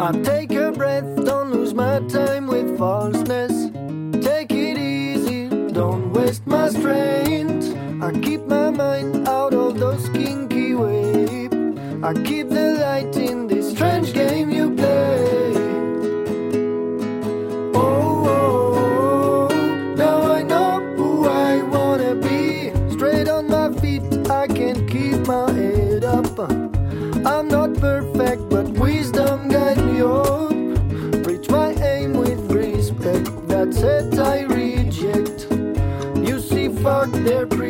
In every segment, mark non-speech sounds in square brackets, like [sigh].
I take a breath, don't lose my time with falseness. Take it easy, don't waste my strength. I keep my mind out of those kinky waves. I keep the their breath.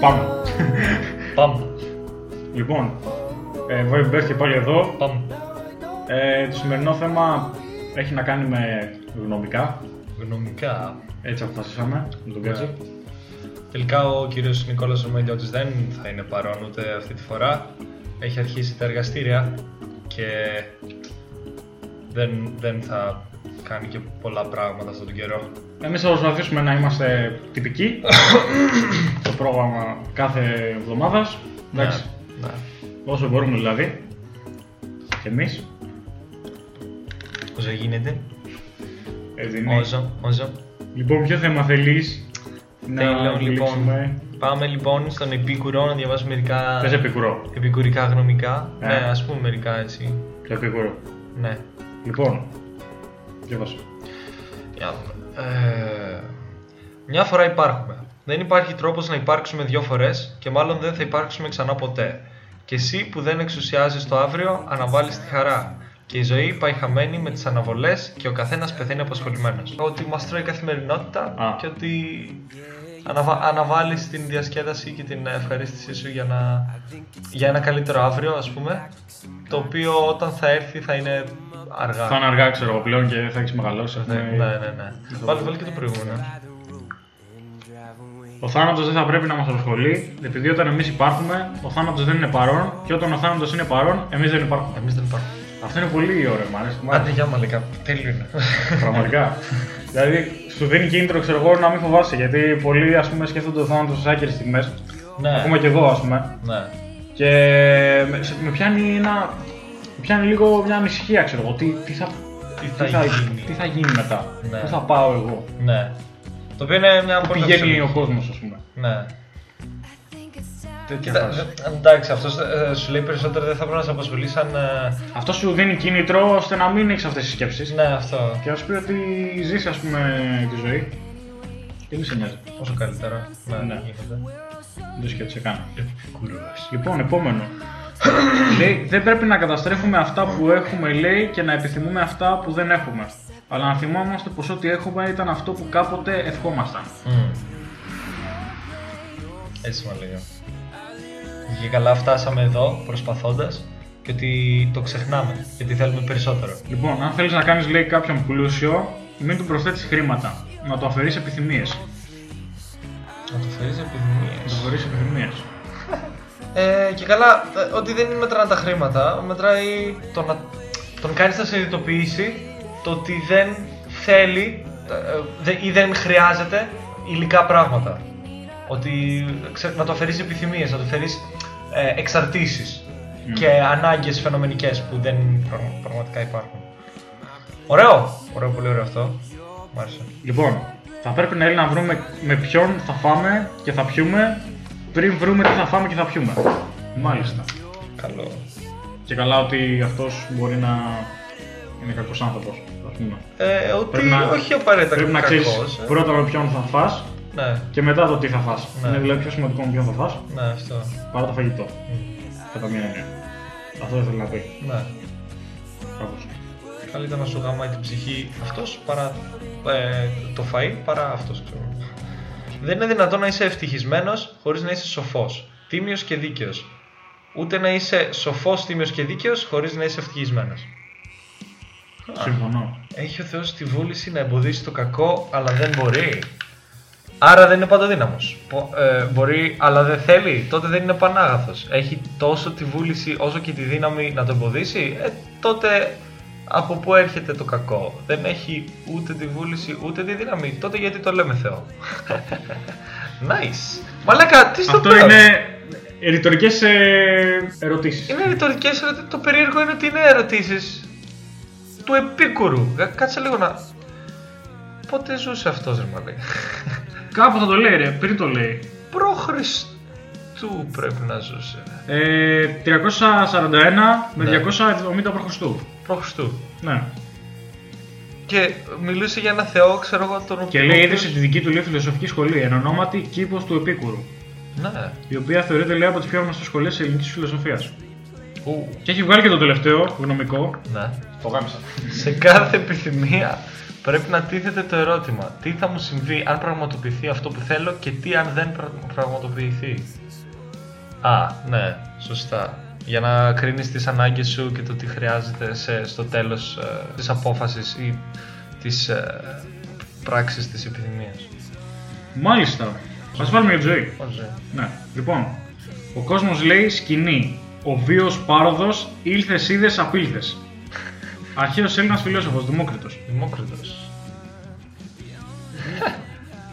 Πάμε. line. Πάμε. Λοιπόν, ε, Void Birth και πάλι εδώ. Πάμε. Ε, το σημερινό θέμα έχει να κάνει με γνωμικά. Γνωμικά. Έτσι αποφασίσαμε με τον Κάτσε. Τελικά ο κύριος Νικόλας Ρωμελιώτης δεν θα είναι παρόν ούτε αυτή τη φορά. Έχει αρχίσει τα εργαστήρια και δεν, δεν θα κάνει και πολλά πράγματα αυτόν τον καιρό. Εμείς θα προσπαθήσουμε να είμαστε τυπικοί [coughs] στο πρόγραμμα κάθε εβδομάδας. Εντάξει, Ναι. όσο μπορούμε δηλαδή. Και εμείς. Όσο γίνεται. Έτσι είναι. Όσο, όσο. Λοιπόν, ποιο θέμα θέλεις να Θέλω λοιπόν. επιλέξουμε. Πάμε λοιπόν στον Επίκουρο να διαβάσουμε μερικά Θες επικουρό. επικουρικά γνωμικά. Ε. Ναι, ας πούμε μερικά έτσι. Το επικουρό. Ναι. Λοιπόν, διαβάσω. Για να δούμε. Ε, μια φορά υπάρχουμε. Δεν υπάρχει τρόπος να υπάρξουμε δύο φορές και μάλλον δεν θα υπάρξουμε ξανά ποτέ. Και εσύ που δεν εξουσιάζεις το αύριο, αναβάλεις τη χαρά. Και η ζωή πάει χαμένη με τις αναβολές και ο καθένας πεθαίνει απασχολημένος. Ότι μας τρώει η καθημερινότητα Α. και ότι αναβα... αναβάλεις την διασκέδαση και την ευχαρίστησή σου για, να... για ένα καλύτερο αύριο, ας πούμε. Το οποίο όταν θα έρθει θα είναι αργά. Θα είναι αργά, ξέρω εγώ πλέον και θα έχεις μεγαλώσει. Ναι, έχουμε- ναι, ναι. ναι. Βάλε, βάλε και το προηγούμενο. Ο θάνατος δεν θα πρέπει να μας απασχολεί, επειδή όταν εμείς υπάρχουμε, ο θάνατος δεν είναι παρόν και όταν ο θάνατος είναι παρόν, εμείς δεν υπάρχουμε. Εμείς δεν υπάρχουμε. Αυτό είναι πολύ ωραίο, μου αρέσει. Μ' αρέσει. Άντε για μαλακά, τέλειο είναι. Πραγματικά. δηλαδή, σου δίνει κίνητρο, ξέρω εγώ, να μην φοβάσαι. Γιατί πολλοί, ας πούμε, σκέφτονται το θάνατος σε άκυρες στιγμές. ναι, Ακόμα και εγώ, ας πούμε. ναι. Και με, σε- με πιάνει ένα. Με πιάνει λίγο μια ανησυχία, ξέρω εγώ. Τι, τι, θα, Τι θα γίνει. τι θα γίνει μετά. Ναι. Πού θα πάω εγώ. ναι. Το οποίο είναι μια Πού πολύ πηγαίνει αξιολογική. ο κόσμος, ας πούμε. Ναι. Τέτοια Κοίτα, φάση. ε, εντάξει, αυτός σου λέει περισσότερο δεν θα πρέπει να σε απασχολεί σαν. ε, Αυτό σου δίνει κίνητρο ώστε να μην έχεις αυτές τις σκέψεις. Ναι, αυτό. Και να σου πει ότι ζεις, ας πούμε, τη ζωή. Και μη σε νοιάζει. Όσο καλύτερα. Ναι, Ναι. γίνεται. Δεν το σκέφτεσαι καν. Κουρός. Λοιπόν, επόμενο. Λέει, δεν πρέπει να καταστρέφουμε αυτά που έχουμε, λέει, και να επιθυμούμε αυτά που δεν έχουμε. Αλλά να θυμόμαστε πως ό,τι έχουμε ήταν αυτό που κάποτε ευχόμασταν. Μμμ. Έτσι μου λέγω. Και καλά φτάσαμε εδώ προσπαθώντας και ότι το ξεχνάμε γιατί θέλουμε περισσότερο. Λοιπόν, αν θέλεις να κάνεις, λέει, κάποιον πλούσιο, μην του προσθέτεις χρήματα. Να του αφαιρείς επιθυμίες. Να το φέρεις Να του επιθυμίες. αφαιρείς επιθυμίες. Ε, και καλά, ε, ότι δεν μετράνε τα χρήματα, μετράει το να τον κάνεις να συνειδητοποιήσει το ότι δεν θέλει ε, δε- ή δεν χρειάζεται υλικά πράγματα. Ότι ξέ- να το αφαιρείς επιθυμίες, να το αφαιρείς ε, εξαρτήσεις Μμ. και ανάγκες φαινομενικές που δεν πραγμα- πραγματικά υπάρχουν. Ωραίο! Ωραίο, πολύ ωραίο αυτό. Μ' άρεσε. Λοιπόν, θα πρέπει να, να βρούμε με ποιον θα φάμε και θα πιούμε πριν βρούμε τι θα φάμε και θα πιούμε. Μάλιστα. Καλό. Και καλά ότι αυτός μπορεί να είναι κακός άνθρωπος, ας πούμε. Ε, ότι Πρέπει να- όχι απαραίτητα Πρέπει να ξέρεις κακός, ε. πρώτα με ποιον θα φας Ναι, και μετά το τι θα φας. Ναι. Είναι δηλαδή πιο σημαντικό με ποιον θα φας ναι, αυτό. παρά το φαγητό. Μμ. Κατά μία έννοια. Αυτό δεν θέλω να πει. Ναι. Κάπως. Καλύτερα να σου γαμάει την ψυχή αυτός παρά ε, το φαΐ παρά αυτός ξέρω. Δεν είναι δυνατόν να είσαι ευτυχισμένος χωρίς να είσαι σοφός, τίμιος και δίκαιος. Ούτε να είσαι σοφός, τίμιος και δίκαιος χωρίς να είσαι ευτυχισμένος. Συμφωνώ. Έχει ο Θεός τη βούληση να εμποδίσει το κακό, αλλά δεν μπορεί. Άρα δεν είναι παντοδύναμος. Πο- ε, μπορεί, αλλά δεν θέλει. Τότε δεν είναι πανάγαθος. Έχει τόσο τη βούληση όσο και τη δύναμη να το εμποδίσει. Ε, τότε από πού έρχεται το κακό. Δεν έχει ούτε τη βούληση ούτε τη δύναμη. Τότε γιατί το λέμε Θεό. [laughs] nice. Μαλάκα, τι στο Αυτό πέρα. είναι ρητορικές ε, ερωτήσεις. Είναι ρητορικές ερωτήσει. Το περίεργο είναι ότι είναι ερωτήσεις του επίκουρου. Ε, Κάτσε λίγο να. Πότε ζούσε αυτός, ρε μαλέ. Κάπου θα το λέει ρε, πριν το λέει. Προ Χριστού πρέπει να ζούσε. Ε, 341 με Ναι. 270 π.Χ. Προ Χριστού. Ναι. Και μιλούσε για ένα Θεό, ξέρω εγώ τον Και οποίο- λέει ίδρυσε τη δική του λέει φιλοσοφική σχολή, εν ονόματι κήπος του Επίκουρου. Ναι. Η οποία θεωρείται λέει από τις πιο γνωστέ σχολές της ελληνικής φιλοσοφίας. Ου, Και έχει βγάλει και το τελευταίο γνωμικό. ναι. Το γάμισα. Σε κάθε επιθυμία πρέπει να τίθεται το ερώτημα τι θα μου συμβεί αν πραγματοποιηθεί αυτό που θέλω και τι αν δεν πρα- πραγματοποιηθεί; Α, ναι, σωστά. Για να κρίνεις τις ανάγκες σου και το τι χρειάζεται σε, στο τέλος ε, της απόφασης ή της ε, πράξης της επιθυμίας. Μάλιστα. Α βάλουμε για τη ζωή. Όχι. Ναι. Λοιπόν, ο κόσμος λέει σκηνή. Ο βίος πάροδος ήλθες είδες απήλθες. [laughs] Αρχαίος Έλληνας φιλόσοφος, Δημόκριτος. Δημόκριτος.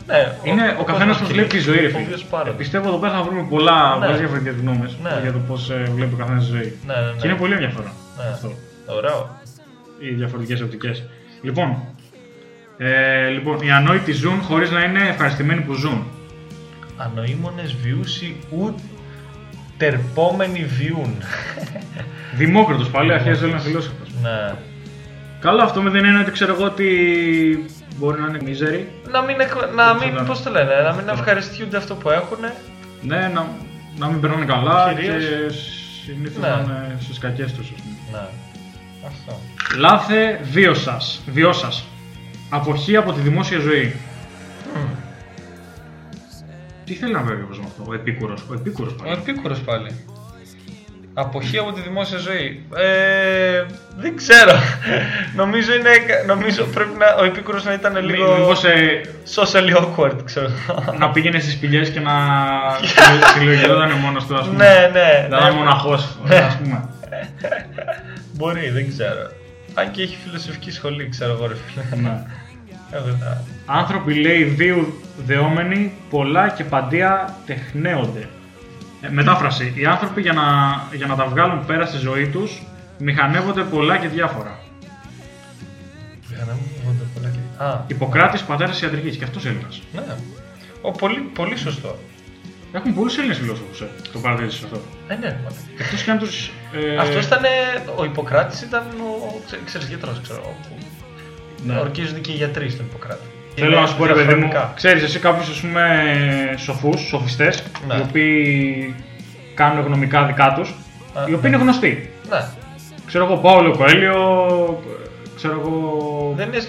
Ναι, Είναι ο καθένας κόσμος πώ βλέπει τη ζωή, ρε ο φίλε. οποίος πάρει. Ε, Πιστεύω εδώ πέρα θα βρούμε πολλά Ναι. πολλές διαφορετικέ γνώμε Ναι. για το πώς βλέπει ο καθένας τη ζωή. Ναι, ναι, ναι. Και είναι πολύ ενδιαφέρον Ναι. αυτό. Ωραίο. Οι διαφορετικές οπτικές. Λοιπόν, ε, λοιπόν, οι ανόητοι ζουν χωρίς να είναι ευχαριστημένοι που ζουν. Ανοήμονες βιούσι ου τερπόμενοι βιούν. Δημόκριτο πάλι, αρχαίο Έλληνα φιλόσοφος. ναι. Καλό αυτό με δεν είναι ότι ξέρω εγώ ότι μπορεί να είναι μίζεροι. Να μην, εκ- να Δεν μην ξέρω. πώς το λένε, να μην ευχαριστιούνται αυτό που έχουν. Ναι, να, να μην περνάνε καλά Κυρίως. και συνήθως Ναι. να είναι στις κακές τους, ας πούμε. Ναι. Αυτό. Λάθε βίωσα. Βιώσα. Αποχή από τη δημόσια ζωή. Τι θέλει να βρει ο με αυτό, ο επίκουρος. Ο επίκουρος Ο πάλι. επίκουρος πάλι. Αποχή από τη δημόσια ζωή. Ε, δεν ξέρω. [laughs] νομίζω, είναι, νομίζω πρέπει να, ο επίκουρος να ήταν λίγο Μήπως socially awkward, ξέρω. να πήγαινε στις πηγέ και να [laughs] συλλογιζόταν μόνος του, ας πούμε. ναι, ναι. Να είναι ναι. μοναχός, [laughs] ας πούμε. Μπορεί, δεν ξέρω. Αν και έχει φιλοσοφική σχολή, ξέρω εγώ, ρε φίλε. ναι. Ε, βέβαια. Άνθρωποι λέει βίου δεόμενοι, πολλά και παντία τεχνέονται. Ε, μετάφραση. Οι άνθρωποι για να, για να τα βγάλουν πέρα στη ζωή τους μηχανεύονται πολλά και διάφορα. Για να μην βγαίνονται πολλά και- Α, Ιπποκράτης, πατέρας ιατρικής και αυτός Έλληνας. ναι. Ο, πολύ, πολύ σωστό. Έχουν πολλούς Έλληνες φιλόσοφους, ε, το παραδείξεις αυτό. Ε, ναι, μάλλον. Εκτός και αν τους... Ε, Αυτός ήταν. Ο Ιπποκράτης ήταν ο. ξέ- Ξέρεις, γιατρός, ξέρω. που ναι. Ορκίζονται και οι γιατροί στον Ιπποκράτη. Θέλω Είναι να σου πω ρε παιδί μου, διαχρονικά. ξέρεις εσύ κάποιους ας πούμε σοφούς, σοφιστές, Ναι. οι οποίοι κάνουν γνωμικά δικά τους, Α, οι οποίοι ναι. είναι γνωστοί. Ναι. Ξέρω εγώ Πάολο Κοέλιο, ξέρω εγώ... Δεν είναι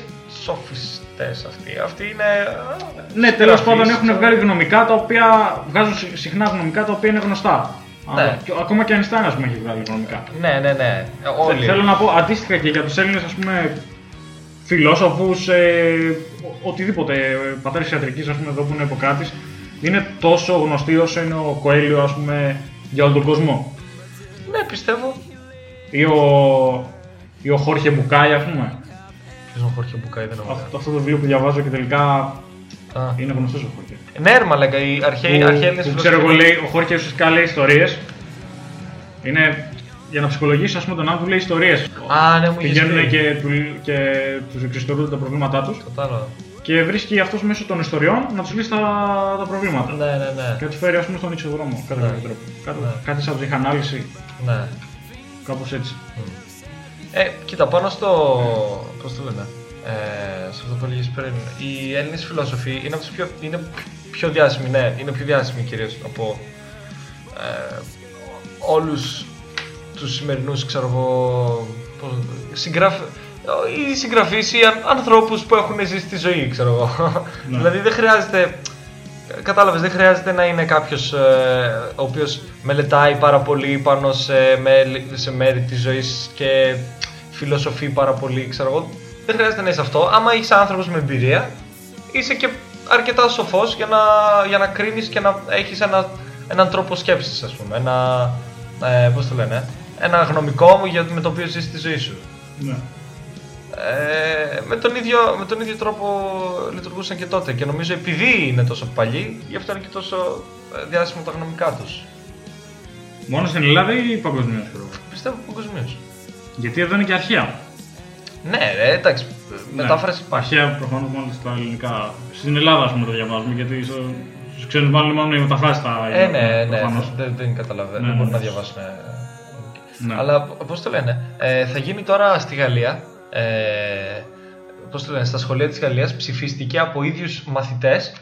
σοφιστές αυτοί. Αυτοί είναι. α, Ναι, τέλος συγγραφείς, πάντων έχουν ξέρω. βγάλει γνωμικά τα οποία βγάζουν συ- συχνά γνωμικά τα οποία είναι γνωστά. Ναι. Αλλά και- ακόμα και αν Αϊνστάιν, ας πούμε, έχει βγάλει γνωμικά. Ναι, ναι, ναι. Όλοι. Θέλω να πω αντίστοιχα και για τους Έλληνες, ας πούμε, φιλόσοφους, ε, ο- οτιδήποτε, ε, πατέρα ιατρικής, ας πούμε, εδώ που είναι Ιπποκράτης, είναι τόσο γνωστή όσο είναι ο Κοέλιο, ας πούμε, για όλο τον κόσμο. Ναι, πιστεύω. Ή ο, ή ο Χόρχε Μπουκάη, ας πούμε. Ποιος είναι ο Χόρχε Μπουκάη, δεν νομίζω. Αυτό, αυτό το βιβλίο που διαβάζω και τελικά Α. είναι γνωστός ο Χόρχε. Ναι, ρε μαλάκα, οι αρχαίοι που, αρχαίοι Έλληνες που ξέρω εγώ φιλόσοφοι- λέει, ο Χόρχε ουσιαστικά λέει ιστορίες. Είναι για να ψυχολογήσει ας πούμε τον άνθρωπο λέει ιστορίες. Α, ναι, μου είχες Πηγαίνουν πει. και, του, και τους εξιστορούνται τα προβλήματά τους Κατάλαβα. και βρίσκει αυτός μέσω των ιστοριών να τους λύσει τα, τα προβλήματα. Ναι, ναι, ναι. Και να τους φέρει ας πούμε στον ίσο δρόμο, κατά Ναι. κάποιο τρόπο. Κάτι, Ναι. κάτι σαν ψυχανάλυση, ναι. κάπως έτσι. Ε, κοίτα, πάνω στο. Πώς το λένε. Ε, σε αυτό που έλεγες πριν. Οι Έλληνες φιλόσοφοι είναι από τους πιο, είναι πιο διάσημοι, ναι, είναι πιο διάσημοι κυρίως από ε, όλους τους σημερινούς, ξέρω εγώ, πώς- συγγραφ... ή συγγραφείς ή αν- ανθρώπους που έχουν ζήσει τη ζωή, ξέρω εγώ. Ναι. δηλαδή δεν χρειάζεται, κατάλαβες, δεν χρειάζεται να είναι κάποιος ε, ο οποίος μελετάει πάρα πολύ πάνω σε, μέλη- σε μέρη της ζωής και φιλοσοφεί πάρα πολύ, ξέρω εγώ. Δεν χρειάζεται να είσαι αυτό. Άμα είσαι άνθρωπος με εμπειρία, είσαι και αρκετά σοφός για να, για να κρίνεις και να έχεις ένα, έναν τρόπο σκέψης, ας πούμε. Ένα, ε, πώς το λένε, ένα γνωμικό μου για, με το οποίο ζεις τη ζωή σου. Ναι. Ε, με, τον ίδιο, με τον ίδιο τρόπο λειτουργούσαν και τότε και νομίζω επειδή είναι τόσο παλιοί, γι' αυτό είναι και τόσο ε, διάσημο τα γνωμικά τους. Μόνος στην Ελλάδα ή παγκοσμίως, Πιστεύω παγκοσμίως. Γιατί εδώ είναι και αρχαία. Ναι, ρε, εντάξει, μετάφραση υπάρχει. Αρχαία προφανώς μόνο στα ελληνικά. Στην Ελλάδα, ας πούμε, το διαβάζουμε. Γιατί στους ξένους μάλλον μόνο οι μεταφράσεις τα. Ε, ναι, ναι, προφανώς. δεν, δεν καταλαβαίνω, Ναι, δεν μπορούν ναι. να διαβάσουν. Ε, Ναι. Αλλά πώς το λένε, ε, θα γίνει τώρα στη Γαλλία. Ε, πώς το λένε, στα σχολεία της Γαλλίας ψηφίστηκε από ίδιους μαθητές.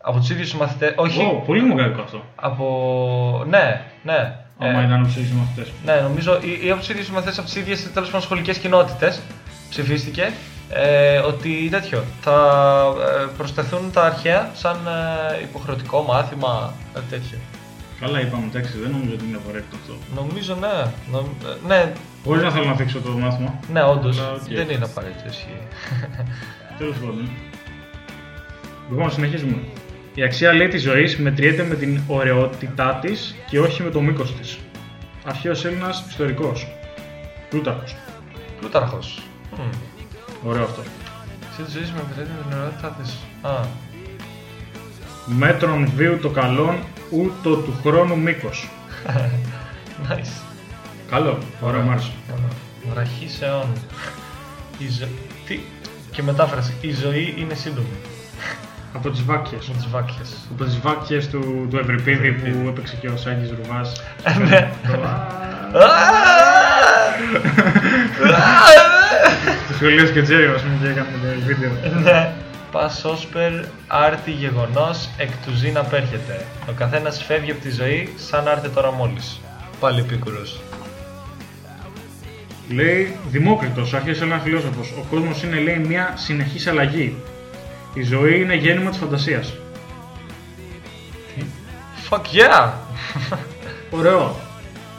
Από τους ίδιους μαθητές, όχι, Ω, πολύ δημοκρατικό αυτό. από. Ναι, ναι. Άμα Ε, ήταν από τους ίδιους μαθητές. Ναι, νομίζω ή, ή από τους ίδιους μαθητές από τις ίδιες τέλος πάντων σχολικές κοινότητες ψηφίστηκε ε, ότι τέτοιο. Θα ε, προσθεθούν τα αρχαία σαν ε, υποχρεωτικό μάθημα, κάτι τέτοιο. Καλά, είπαμε, εντάξει, δεν νομίζω ότι είναι απαραίτητο αυτό. Νομίζω ναι. Νομ- ε, ναι, Χωρίς να θέλω να θίξω το μάθημα. ναι, όντως. Αλλά, οκ. Δεν είναι απαραίτητο. Ισχύει. [laughs] Τέλος πάντων. Λοιπόν, συνεχίζουμε. Η αξία λέει της ζωής μετριέται με την ωραιότητά της και όχι με το μήκος της. Αρχαίος Έλληνας ιστορικός. Πλούταρχος. Πλούταρχος. Ωραίο αυτό. Εσύ της ζωής με επιτρέπει την ωραιότητά της. Α. Μέτρον βίου το καλόν, ούτω του χρόνου μήκος. [laughs] Nice. Καλό. Ωραίο, μ' άρεσε. Βραχή αιών. Η ζω... Τι. Και μετάφραση. Η ζωή είναι σύντομη. Από τις βάκιε. Με τις βάκιε. Από τις βάκιε του, του Ευρυπίδη που έπαιξε και ο Σάκης Ρουβάς. Ναι. [laughs] [laughs] Του σχολείου και Τζέρι, ας πούμε, και έκανε το βίντεο. Ναι. Πασόσπερ άρτη γεγονός εκ του ζήν απέρχεται. Ο καθένας φεύγει από τη ζωή σαν άρτε τώρα μόλις. Πάλι επίκουρος. Λέει Δημόκριτος, αρχίζει ένας φιλόσοφος. Ο κόσμος είναι, λέει, μια συνεχής αλλαγή. Η ζωή είναι γέννημα της φαντασίας. Fuck yeah! [laughs] Ωραίο.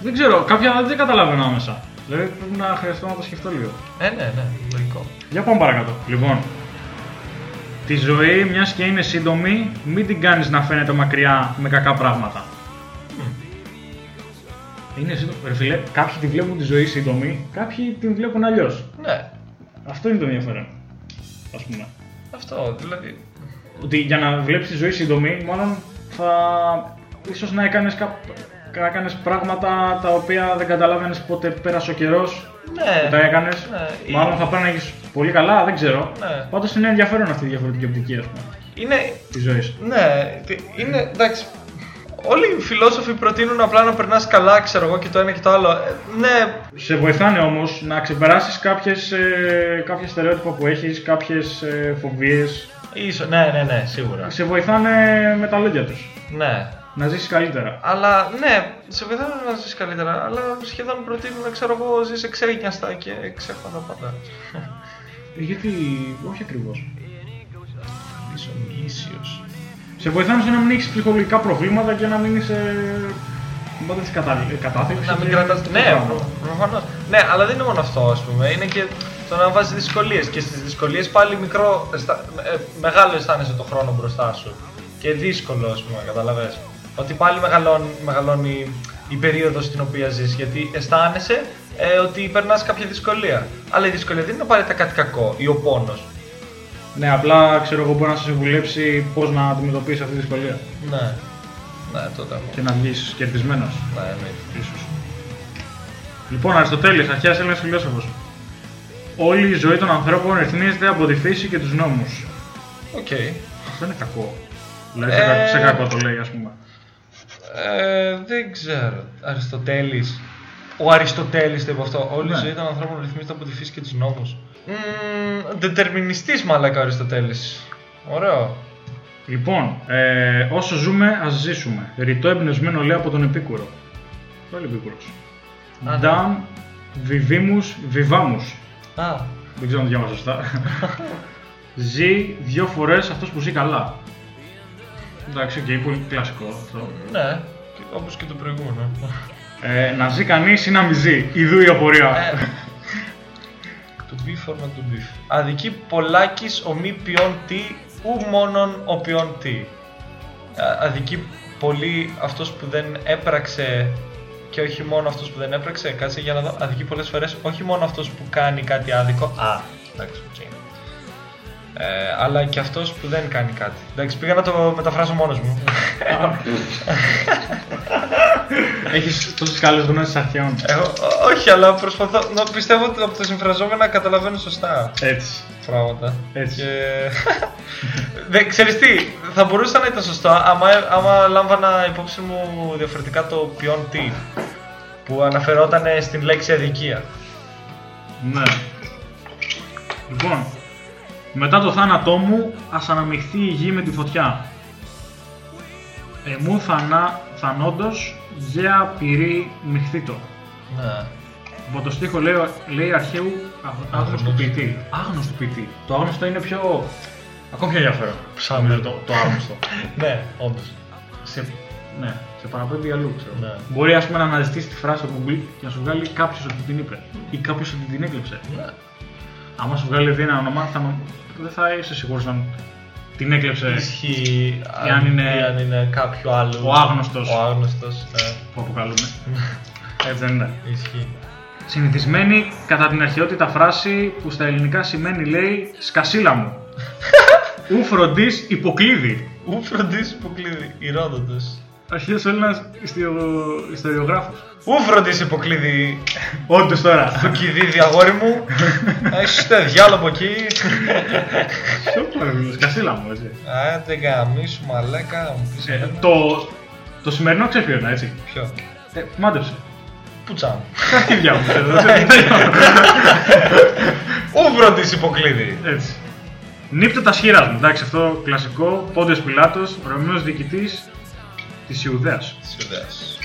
Δεν ξέρω, κάποια δεν καταλαβαίνω άμεσα. Δηλαδή πρέπει να χρειαστώ να το σκεφτώ λίγο. Ε, ναι, ναι, λογικό. Για πάμε παρακάτω. Λοιπόν, τη ζωή, μιας και είναι σύντομη, μην την κάνεις να φαίνεται μακριά με κακά πράγματα. Είναι σύντομη. Ρε φίλε, κάποιοι τη βλέπουν τη ζωή σύντομη, κάποιοι την βλέπουν αλλιώς. Ναι, Αυτό είναι το ενδιαφέρον. Α πούμε. αυτό, δηλαδή. Ότι για να βλέπεις τη ζωή σύντομη, μάλλον θα. ίσως να έκανες να κάνεις πράγματα τα οποία δεν καταλάβαινες πότε πέρασε ο καιρός Ναι. που τα έκανες. Ναι, Μάλλον ή- θα πρέπει πολύ καλά, δεν ξέρω. Ναι. Πάντως είναι ενδιαφέρον αυτή η διαφορετική οπτική ας πούμε, Είναι, της ζωής. ναι, τι- είναι, εντάξει, όλοι οι φιλόσοφοι προτείνουν απλά να περνάς καλά, ξέρω εγώ, και το ένα και το άλλο. Ε, ναι, Σε βοηθάνε όμως να ξεπεράσεις κάποιες, ε, κάποια στερεότυπα που έχεις, κάποιες ε, φοβίες. ίσως, ναι, ναι, ναι, σίγουρα. Σε βοηθάνε με τα λόγια τους. Ναι. Να ζήσεις καλύτερα. Αλλά ναι, σε βοηθάνε να ζεις καλύτερα, αλλά σχεδόν προτείνουν, ξέρω εγώ, ζεις εξέγνιαστα και ξέχανα πάντα. Ε, Γιατί, όχι ακριβώς. Είσαι ίσιος. Σε βοηθάνε στο να μην έχεις ψυχολογικά προβλήματα και να μην είσαι. Πάντα της κατάθλιψης. Να μην κρατάς... Ναι, προ- προφανώς. Ναι, αλλά δεν είναι μόνο αυτό, ας πούμε. Είναι και το να βάζεις δυσκολίες. Και στις δυσκολίες πάλι μικρό, αισθα- ε, μεγάλο αισθάνεσαι το χρόνο μπροστά σου. Και δύσκολο, ας πούμε, καταλαβες. Ότι πάλι μεγαλώνει, μεγαλώνει η περίοδος στην οποία ζεις. Γιατί αισθάνεσαι ε, ότι περνάς κάποια δυσκολία. Αλλά η δυσκολία δεν είναι απαραίτητα κάτι κακό ή ο πόνος. Ναι, απλά ξέρω εγώ μπορεί να σε συμβουλέψει πώς να αντιμετωπίσεις αυτή τη δυσκολία. Ναι. Ναι, τότε έχω. Και να βγεις κερδισμένος. Ναι, εννοείται. ίσως. Λοιπόν, Αριστοτέλης, αρχαίος Έλληνας φιλόσοφος. Όλη η ζωή των ανθρώπων ρυθμίζεται από τη φύση και τους νόμους. Οκ. Αυτό είναι κακό. Δηλαδή σε, κα- Ε, σε κακό το λέει, ας πούμε. Ε, δεν ξέρω. Αριστοτέλης. Ο Αριστοτέλης το είπε αυτό. Όλη Ναι. η ζωή των ανθρώπων ρυθμίζεται από τη φύση και τους νόμους. Μμμ, δετερμινιστής μαλάκα ο Αριστοτέλης. Ωραίο. Λοιπόν, ε, όσο ζούμε, ας ζήσουμε. Ρητό εμπνευσμένο λέει από τον Επίκουρο. Πάλι Επίκουρος. Α, ναι. Ντάμ Βιβίμους, βιβάμους. Α, Δεν ξέρω αν το διάβασα σωστά. [laughs] ζει δύο φορές αυτός που ζει καλά. Εντάξει, και πολύ κλασικό αυτό. ναι, και- όπως και το προηγούμενο. Ε, να ζει κανείς ή να μην ζει. Ιδού η απορία. Ε, Το beef or not to beef. Αδικεί πολλάκις ο μη ποιών τι, ου μόνον ο ποιών τι. Α- Αδικεί πολύ αυτός που δεν έπραξε και όχι μόνο αυτός που δεν έπραξε. Κάτσε για να δω. Αδικεί πολλές φορές όχι μόνο αυτός που κάνει κάτι άδικο. Α, εντάξει, οκ. Ε, αλλά και αυτός που δεν κάνει κάτι. Εντάξει, πήγα να το μεταφράσω μόνος μου. Έχεις τόσες καλές γνώσεις αρχαίων. Εγώ, ό- όχι, αλλά προσπαθώ να πιστεύω ότι από τα συμφραζόμενα καταλαβαίνω σωστά. Έτσι. πράγματα. Έτσι. Και... Δεν ξέρεις τι, θα μπορούσε να ήταν σωστό άμα, άμα λάμβανα υπόψη μου διαφορετικά το ποιον τι που αναφερόταν στην λέξη αδικία. Ναι. Λοιπόν, μετά το θάνατό μου, ας αναμειχθεί η γη με τη φωτιά. Εμού θανά, θανόντος, γέα πυρή μειχθήτο. Ναι. Από το στίχο λέει, λέει αρχαίου άγ- άγνωστο ποιητή. Άγνωστο ποιητή. Το άγνωστο είναι πιο... Ακόμη πιο ενδιαφέρον. Ψάχνω. Νομίζω Το, το άγνωστο. [laughs] ναι, όντως. σε, ναι, σε παραπέμπει αλλού, ξέρω. Ναι. Μπορεί ας πούμε να αναζητήσει τη φράση από Google και να σου βγάλει κάποιος ότι την είπε. Ή κάποιος ότι την έκλεψε. Ναι. Άμα σου βγάλει δει ένα όνομα, θα, νο- δεν θα είσαι σίγουρος αν την έκλεψε Ισχύει Ή αν είναι- ή αν είναι κάποιο άλλο. ο άγνωστος. Ο άγνωστος, ναι. που αποκαλούμε. [laughs] Έτσι δεν είναι. Ισχύει. Συνηθισμένη κατά την αρχαιότητα φράση που στα ελληνικά σημαίνει λέει «Σκασίλα μου». [laughs] Ου φροντίς υποκλείδη. Ού φροντίζει υποκλείδη, Ηρόδοτος. Αρχαίος Έλληνας ιστιο- ιστοριογράφος. Ού φροντίζει υποκλείδη Όντως τώρα. του κηδίδι αγόρι μου. Έχεις τα διάλογο από εκεί. Σόπλα ρε, σκασίλα μου έτσι. Άντε γαμίσου μαλάκα μου πεις Ε, εμένα. το, το σημερινό ξέρεις ποιο είναι έτσι. Ποιο; Ε, μάντεψε. Πουτσά. Τα αρχίδια μου ξέρω. δεν ξέρω. Ού φροντίζει υποκλείδη. Έτσι. Νύπτω τα σχήρα μου. Εντάξει, αυτό κλασικό. Πόντιος Πιλάτος, Ρωμαίος διοικητής της Ιουδαίας. Σουδές.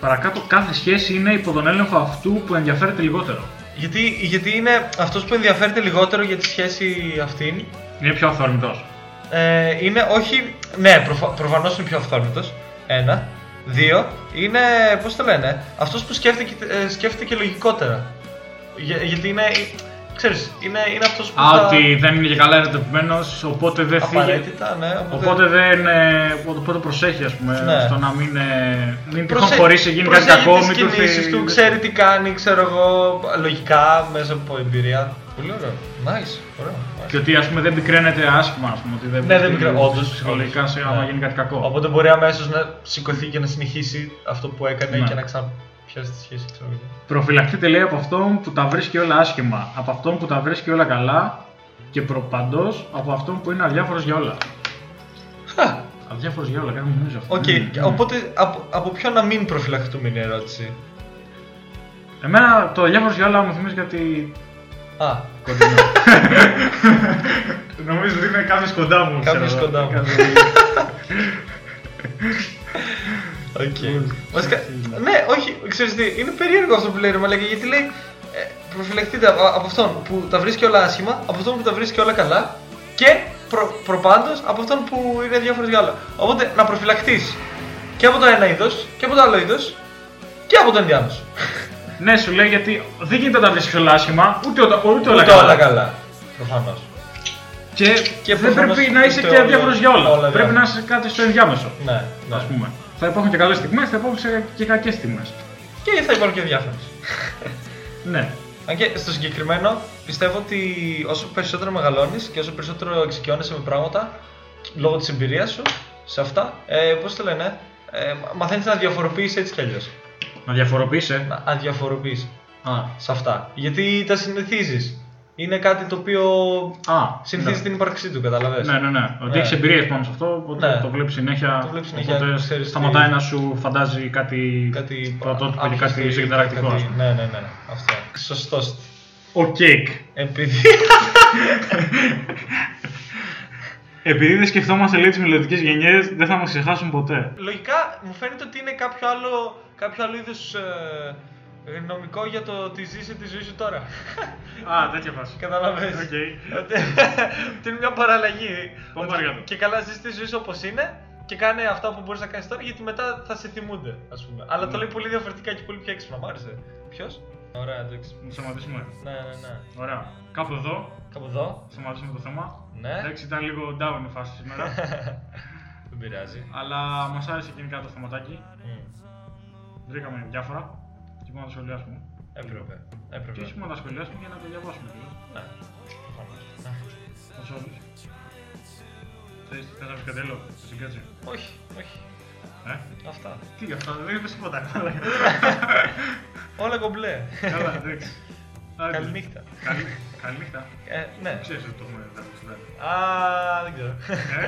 Παρακάτω, κάθε σχέση είναι υπό τον έλεγχο αυτού που ενδιαφέρεται λιγότερο. Γιατί, γιατί είναι αυτός που ενδιαφέρεται λιγότερο για τη σχέση αυτήν. Είναι πιο αυθόρμητος. Ε, είναι όχι. Ναι, προφα, προφανώς είναι πιο αυθόρμητος. Ένα. Δύο. Είναι. Πώς το λένε. Αυτός που σκέφτηκε, ε, σκέφτεται και λογικότερα. Για, γιατί είναι. Ξέρεις, είναι, είναι αυτός που. Α, θα- ότι δεν είναι και καλά ερωτευμένος, οπότε δεν φύγει. Απαραίτητα, ναι. Οπότε δεν. ε, οπότε προσέχει, ας πούμε, Ναι. στο να μην. ε, μην τυχόν Προσε- χωρίσει, γίνει κάτι προσέχει κακό, τις μην του κινήσεις έρθει- του, ξέρει τι κάνει, ξέρω εγώ, λογικά μέσα από εμπειρία. Πολύ ωραίο. Nice. Ωραίο. Και ότι ας πούμε δεν πικραίνεται άσχημα, ας πούμε, ότι δεν Ναι, δεν πέφτει πικραίνεται, όντως, ψυχολογικά σε όντως. άμα Ναι. γίνει κάτι κακό. Οπότε μπορεί αμέσως να σηκωθεί και να συνεχίσει αυτό που έκανε Ναι. και να ξαναπιάσει τη σχέση, ξέρω εγώ. Προφυλαχτείτε λέει από αυτόν που τα βρίσκει όλα άσχημα, από αυτόν που τα βρίσκει όλα καλά και προπαντός από αυτόν που είναι αδιάφορος για όλα. Αδιάφορος για όλα, κάνουμε νομίζω αυτό. Οκ, Μμμ, μμμ. οπότε από, από ποιο να μην προφυλαχτούμε είναι η ερώτηση; Εμένα το αδιάφορος για όλα μου θυμίζει κάτι Α, κοντινό. [laughs] Νομίζω ότι είναι κάποιος κοντά μου. Κάποιος ξέρω, κοντά μου. [laughs] κάποιος- οκ. Βασικά, ναι, όχι, ξέρεις τι, είναι περίεργο αυτό που λέει ρε μαλάκα, γιατί λέει ε, προφυλαχτείτε από, από αυτόν που τα βρίσκει όλα άσχημα, από αυτόν που τα βρίσκει όλα καλά και προ, προπαντός από αυτόν που είναι αδιάφορος για όλα. Οπότε να προφυλαχτείς και από το ένα είδος και από το άλλο είδος και από το ενδιάμεσο. [laughs] Ναι, σου λέει γιατί δεν γίνεται να τα βρίσκεις όλα άσχημα, ούτε, όλα- ούτε όλα Ούτε καλά. όλα καλά. Προφανώς. Και, Και δεν προφανώς πρέπει να είσαι ούτε και όλα- αδιάφορος για όλα. όλα πρέπει αδιάφορο. να είσαι κάτι στο ενδιάμεσο. Ναι, ναι. Ας πούμε. Θα υπάρχουν και καλές στιγμές, θα υπάρχουν σε- και κακές στιγμές. Και θα υπάρχουν και διάφορες. [laughs] Ναι. Αν και στο συγκεκριμένο πιστεύω ότι όσο περισσότερο μεγαλώνεις και όσο περισσότερο εξοικειώνεσαι με πράγματα λόγω της εμπειρίας σου σε αυτά, ε, πώς το λένε, ε, μαθαίνεις να διαφοροποιήσει έτσι κι αλλιώς. Να διαφοροποιήσει. Να αδιαφοροποιήσει Α. σε αυτά. Γιατί τα συνηθίζεις. Είναι κάτι το οποίο Α. συνηθίζει ναι. την ύπαρξή του, καταλαβες. Ναι, ναι, ναι. Ότι Ναι. έχει εμπειρίες πάνω σε αυτό, οπότε Ναι. το βλέπεις συνέχεια. Το βλέπεις συνέχεια, Οπότε ξέρεις τι- σταματάει να σου φαντάζει κάτι. Κάτι πρωτότυπο και άπιαστο κάτι ή συγκεντρωτικό. κάτι- ας πούμε. Ναι, ναι, ναι. Αυτό. Σωστός. Ο κέικ. Επειδή. Επειδή δεν σκεφτόμαστε λέει τις μελλοντικές γενιές, δεν θα μας ξεχάσουν ποτέ. Λογικά μου φαίνεται ότι είναι κάποιο άλλο, κάποιο άλλο είδους ε, Ε, Γνωμικό για το ότι ζήσε τη ζωή σου τώρα. Α, τέτοια φάση. Κατάλαβες. Οκ. Ότι ότι είναι μια παραλλαγή. Πάμε Ότι παρακάτω. Και καλά ζεις τη ζωή σου όπως είναι και κάνε αυτά που μπορείς να κάνεις τώρα γιατί μετά θα σε θυμούνται, ας πούμε. Αλλά το Ναι. λέει πολύ διαφορετικά και πολύ πιο έξυπνα. Μ' άρεσε. Ποιος; Ωραία, εντάξει. Να σταματήσουμε. Ναι, ναι, ναι. Ωραία. Κάπου εδώ Κάπου εδώ. σταματήσουμε το θέμα. Ναι. Εντάξει, ήταν λίγο down η φάση σήμερα. [laughs] Δεν πειράζει. αλλά μας άρεσε γενικά το θεματάκι. Μμ. Βρήκαμε διάφορα και μπορούμε να τα σχολιάσουμε. Έπρεπε. Έπρεπε. Και όχι μόνο να τα σχολιάσουμε για να το διαβάσουμε. κιόλας. Ναι. προφανώς. Ναι. Ως όλους. Θες, θες να πεις κάτι άλλο, θα συγκάτσει. Όχι, όχι. Ε, Αυτά. τι γι' αυτό, δεν είπες τίποτα. Καλά, [laughs] Όλα κομπλέ. Καλά, εντάξει. Άντε. Καληνύχτα. Καλή- Καληνύχτα. Ε, ναι. Ξέρεις ότι το έχουμε δακούσει βράδυ. Α, δεν ξέρω. Ε,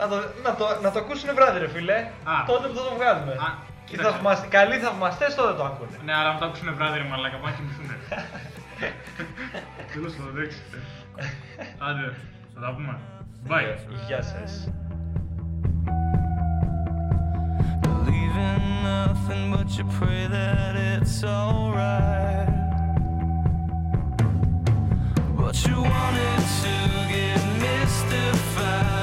να, το, να, το, να το ακούσουν βράδυ, ρε φίλε. Α. Τότε που θα το βγάλουμε. Α, Οι κοίταξε. θαυμασ- Καλοί θαυμαστές τότε το ακούνε. Ναι, αλλά μετά ακούσουν βράδυ ρε μαλάκα, πάνε να κοιμηθούνε. Τέλος το εντάξει. Άντε, θα τα πούμε. Bye. Γεια σας. believe in nothing but you pray that it's alright. But you wanted to get mystified.